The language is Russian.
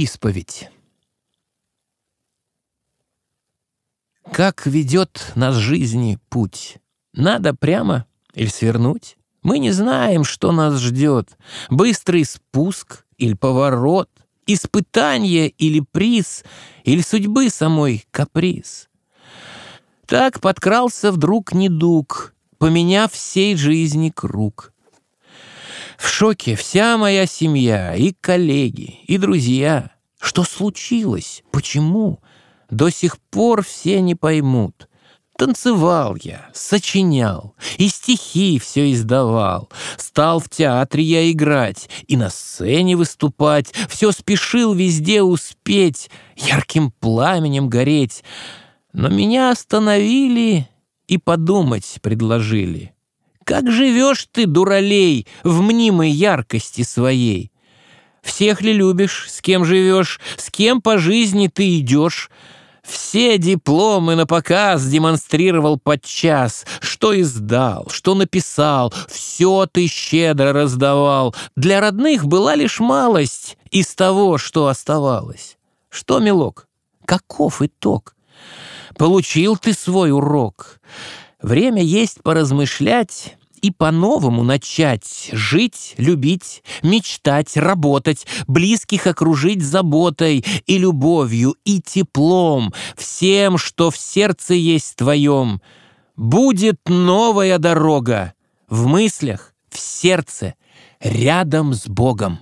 Исповедь Как ведет нас жизни путь? Надо прямо или свернуть? Мы не знаем, что нас ждет. Быстрый спуск или поворот, испытание или приз, или судьбы самой каприз. Так подкрался вдруг недуг, поменяв всей жизни круг. В шоке вся моя семья, и коллеги, и друзья. Что случилось? Почему? До сих пор все не поймут. Танцевал я, сочинял, и стихи все издавал. Стал в театре я играть и на сцене выступать. Все спешил везде успеть, ярким пламенем гореть. Но меня остановили и подумать предложили. Как живешь ты, дуралей, в мнимой яркости своей? Всех ли любишь, с кем живешь, с кем по жизни ты идешь? Все дипломы на показ демонстрировал подчас, что издал, что написал, все ты щедро раздавал. Для родных была лишь малость из того, что оставалось. Что, милок, каков итог? Получил ты свой урок. Время есть поразмышлять и по-новому начать жить, любить, мечтать, работать, близких окружить заботой и любовью, и теплом, всем, что в сердце есть твоем. Будет новая дорога в мыслях, в сердце, рядом с Богом.